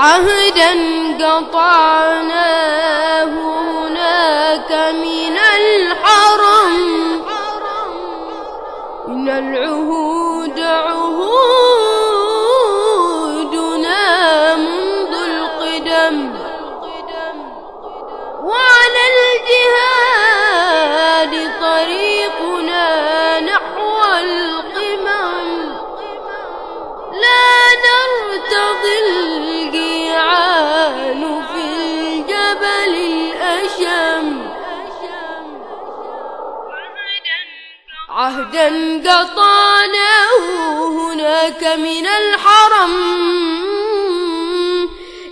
عهدا قطعناه هناك من الحرم. إن العهود عهودنا عهدا قطعناه هناك من الحرم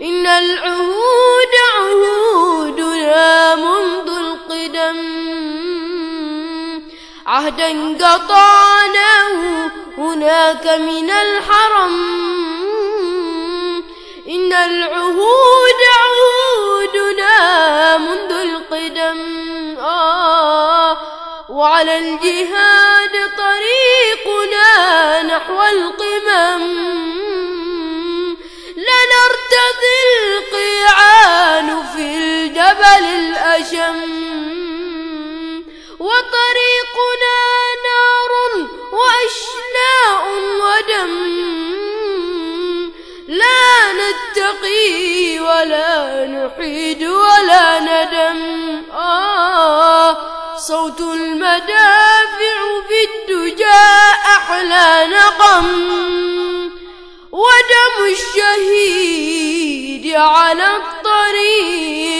إن العهود عهودنا منذ القدم عهدا قطعناه هناك من الحرم إن العهود عهودنا منذ القدم وعلى الجهاد طريقنا نحو القمم. لنرتضي القيعان في الجبل الأشم. وطريقنا نار وأشلاء ودم. لا نتقي ولا نحيد ولا ندم. آه صوت المدافع في الدجى أحلى نغم ودم الشهيد على الطريق.